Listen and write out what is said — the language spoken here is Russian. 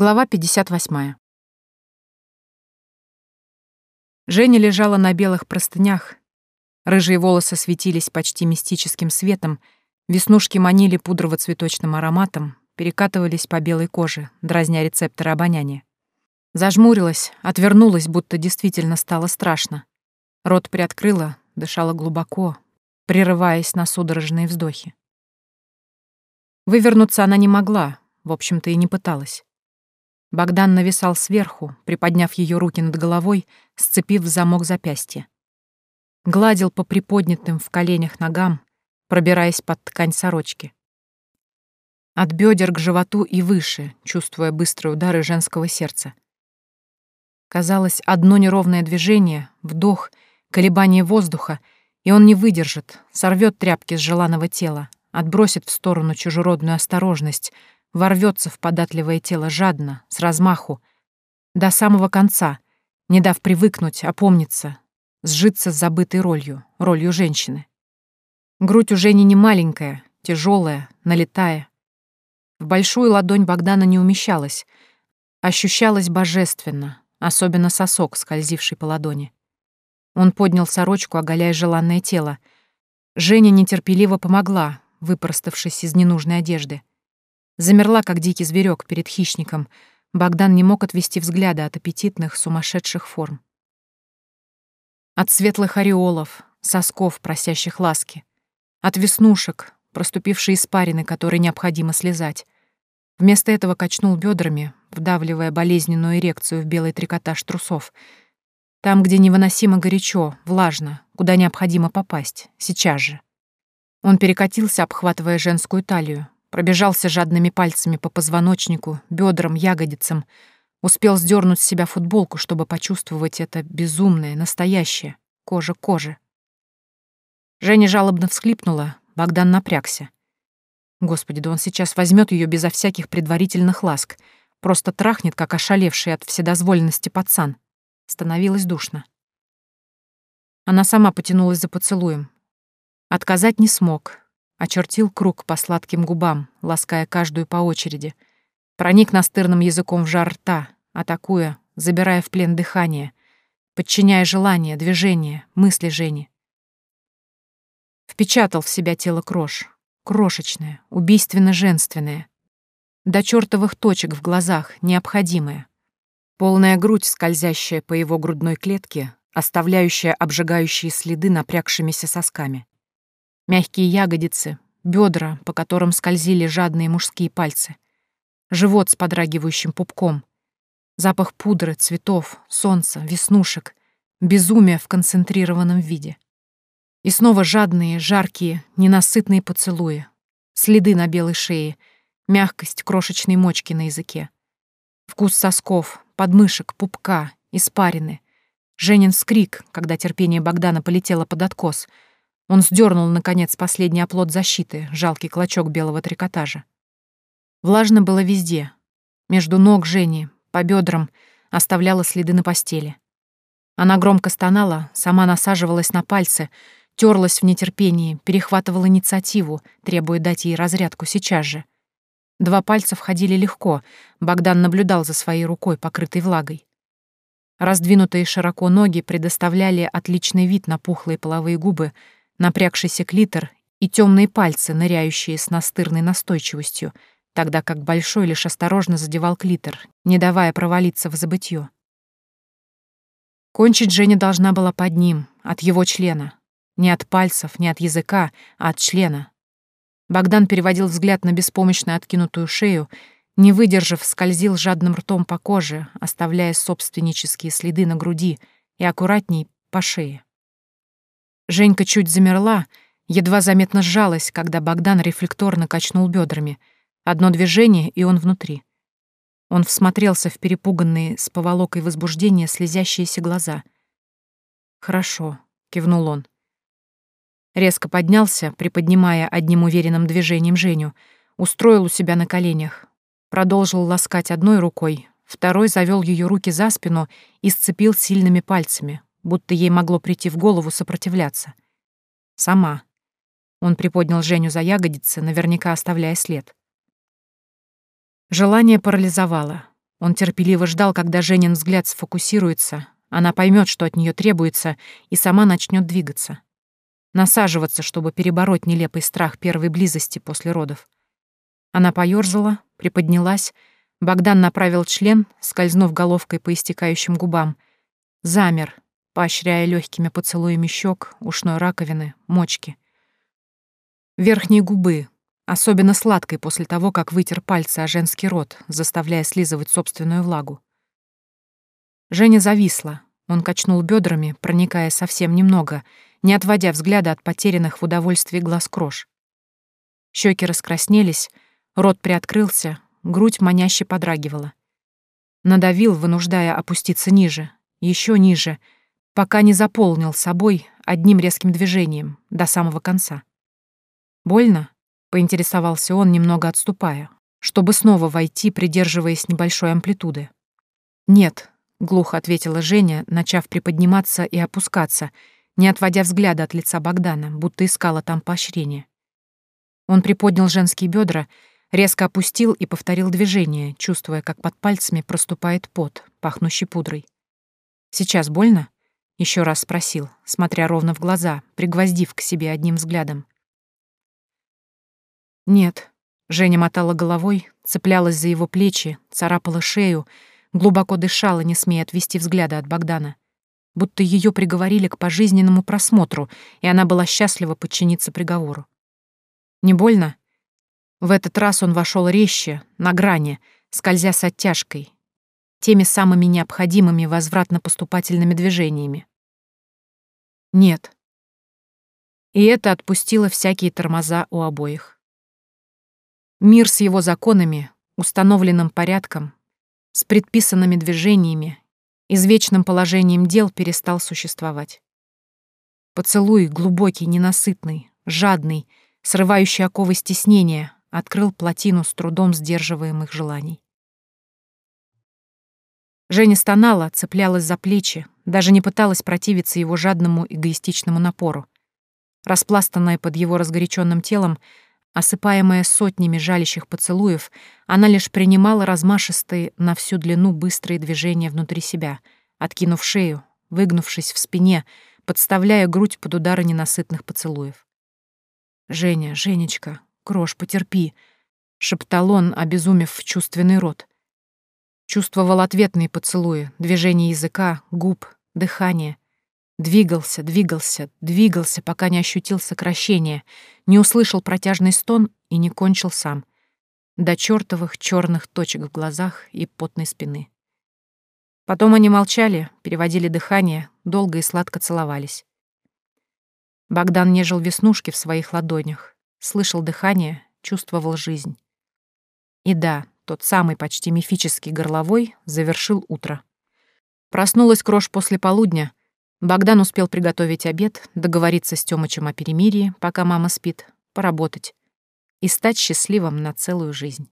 Глава 58. Женя лежала на белых простынях. Рыжие волосы светились почти мистическим светом, веснушки манили пудрово-цветочным ароматом, перекатывались по белой коже, дразня рецепторы обоняния. Зажмурилась, отвернулась, будто действительно стало страшно. Рот приоткрыла, дышала глубоко, прерываясь на судорожные вздохи. Вывернуться она не могла, в общем-то и не пыталась. Богдан нависал сверху, приподняв ее руки над головой, сцепив в замок запястья. Гладил по приподнятым в коленях ногам, пробираясь под ткань сорочки. От бедер к животу и выше, чувствуя быстрые удары женского сердца. Казалось, одно неровное движение, вдох, колебание воздуха, и он не выдержит, сорвет тряпки с желанного тела, отбросит в сторону чужеродную осторожность — ворвется в податливое тело жадно, с размаху, до самого конца, не дав привыкнуть, опомниться, сжиться с забытой ролью, ролью женщины. Грудь уже не маленькая, тяжелая, налетая. В большую ладонь Богдана не умещалась, ощущалась божественно, особенно сосок, скользивший по ладони. Он поднял сорочку, оголяя желанное тело. Женя нетерпеливо помогла, выпроставшись из ненужной одежды. Замерла, как дикий зверек перед хищником. Богдан не мог отвести взгляда от аппетитных, сумасшедших форм. От светлых ореолов, сосков, просящих ласки. От веснушек, проступившей испарины, которые необходимо слезать. Вместо этого качнул бедрами, вдавливая болезненную эрекцию в белый трикотаж трусов. Там, где невыносимо горячо, влажно, куда необходимо попасть, сейчас же. Он перекатился, обхватывая женскую талию, Пробежался жадными пальцами по позвоночнику, бедрам, ягодицам. Успел сдернуть с себя футболку, чтобы почувствовать это безумное, настоящее, кожа к. Женя жалобно всхлипнула, Богдан напрягся. Господи, да он сейчас возьмет ее безо всяких предварительных ласк, просто трахнет, как ошалевший от вседозволенности пацан. Становилось душно. Она сама потянулась за поцелуем. Отказать не смог, Очертил круг по сладким губам, лаская каждую по очереди. Проник настырным языком в жар рта, атакуя, забирая в плен дыхание, подчиняя желания, движения, мысли Жени. Впечатал в себя тело крош. Крошечное, убийственно-женственное. До чертовых точек в глазах, необходимое. Полная грудь, скользящая по его грудной клетке, оставляющая обжигающие следы напрягшимися сосками. Мягкие ягодицы, бедра, по которым скользили жадные мужские пальцы. Живот с подрагивающим пупком. Запах пудры, цветов, солнца, веснушек. Безумие в концентрированном виде. И снова жадные, жаркие, ненасытные поцелуи. Следы на белой шее, мягкость крошечной мочки на языке. Вкус сосков, подмышек, пупка, испарины. Женин скрик, когда терпение Богдана полетело под откос — он сдернул, наконец, последний оплот защиты, жалкий клочок белого трикотажа. Влажно было везде. Между ног Жени, по бедрам, оставляла следы на постели. Она громко стонала, сама насаживалась на пальцы, терлась в нетерпении, перехватывала инициативу, требуя дать ей разрядку сейчас же. Два пальца входили легко, Богдан наблюдал за своей рукой, покрытой влагой. Раздвинутые широко ноги предоставляли отличный вид на пухлые половые губы, напрягшийся клитор и темные пальцы, ныряющие с настырной настойчивостью, тогда как большой лишь осторожно задевал клитор, не давая провалиться в забытье. Кончить Женя должна была под ним, от его члена. Не от пальцев, не от языка, а от члена. Богдан переводил взгляд на беспомощно откинутую шею, не выдержав, скользил жадным ртом по коже, оставляя собственнические следы на груди и аккуратней по шее. Женька чуть замерла, едва заметно сжалась, когда Богдан рефлекторно качнул бедрами. Одно движение, и он внутри. Он всмотрелся в перепуганные с поволокой возбуждения слезящиеся глаза. «Хорошо», — кивнул он. Резко поднялся, приподнимая одним уверенным движением Женю, устроил у себя на коленях, продолжил ласкать одной рукой, второй завел ее руки за спину и сцепил сильными пальцами, будто ей могло прийти в голову сопротивляться. Сама. Он приподнял Женю за ягодицы, наверняка оставляя след. Желание парализовало. Он терпеливо ждал, когда Женин взгляд сфокусируется, она поймет, что от нее требуется, и сама начнет двигаться. Насаживаться, чтобы перебороть нелепый страх первой близости после родов. Она поёрзала, приподнялась, Богдан направил член, скользнув головкой по истекающим губам. Замер, поощряя легкими поцелуями щек, ушной раковины, мочки. Верхние губы, особенно сладкой после того, как вытер пальцы о женский рот, заставляя слизывать собственную влагу. Женя зависла. Он качнул бедрами, проникая совсем немного, не отводя взгляда от потерянных в удовольствии глаз крош. Щеки раскраснелись, рот приоткрылся, грудь маняще подрагивала. Надавил, вынуждая опуститься ниже, еще ниже, пока не заполнил собой одним резким движением до самого конца. «Больно?» — поинтересовался он, немного отступая, чтобы снова войти, придерживаясь небольшой амплитуды. «Нет», — глухо ответила Женя, начав приподниматься и опускаться, не отводя взгляда от лица Богдана, будто искала там поощрение. Он приподнял женские бедра, резко опустил и повторил движение, чувствуя, как под пальцами проступает пот, пахнущий пудрой. «Сейчас больно?» — еще раз спросил, смотря ровно в глаза, пригвоздив к себе одним взглядом. «Нет», — Женя мотала головой, цеплялась за его плечи, царапала шею, глубоко дышала, не смея отвести взгляда от Богдана. Будто ее приговорили к пожизненному просмотру, и она была счастлива подчиниться приговору. «Не больно?» В этот раз он вошел резче, на грани, скользя с оттяжкой, теми самыми необходимыми возвратно-поступательными движениями. Нет. И это отпустило всякие тормоза у обоих. Мир с его законами, установленным порядком, с предписанными движениями, извечным положением дел перестал существовать. Поцелуй глубокий, ненасытный, жадный, срывающий оковы стеснения, открыл плотину с трудом сдерживаемых желаний. Женя стонала, цеплялась за плечи, даже не пыталась противиться его жадному эгоистичному напору. Распластанная под его разгоряченным телом, Осыпаемая сотнями жалящих поцелуев, она лишь принимала размашистые на всю длину быстрые движения внутри себя, откинув шею, выгнувшись в спине, подставляя грудь под удары ненасытных поцелуев. «Женя, Женечка, крош, потерпи», — шептал он, обезумев в чувственный рот. Чувствовал ответные поцелуи, движение языка, губ, дыхание — Двигался, двигался, двигался, пока не ощутил сокращение, не услышал протяжный стон и не кончил сам. До чертовых черных точек в глазах и потной спины. Потом они молчали, переводили дыхание, долго и сладко целовались. Богдан нежил веснушки в своих ладонях, слышал дыхание, чувствовал жизнь. И да, тот самый почти мифический горловой завершил утро. Проснулась крош после полудня, Богдан успел приготовить обед, договориться с Тёмычем о перемирии, пока мама спит, поработать и стать счастливым на целую жизнь.